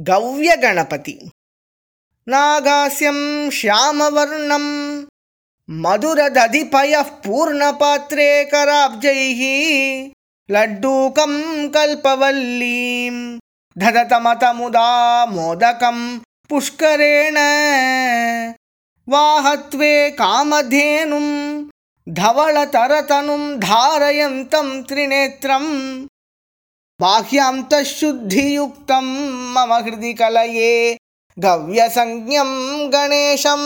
गव्यगणपति। नागास्यं श्यामवर्णं मधुरदधिपयः पूर्णपात्रे कराब्जैः लड्डूकं कल्पवल्लीं धदतमतमुदा मोदकं पुष्करेण वाहत्वे कामधेनुं धवलतरतनुं धारयन्तं त्रिनेत्रम् बाह्यान्तःशुद्धियुक्तं मम हृदि कलये गव्यसंज्ञं गणेशम्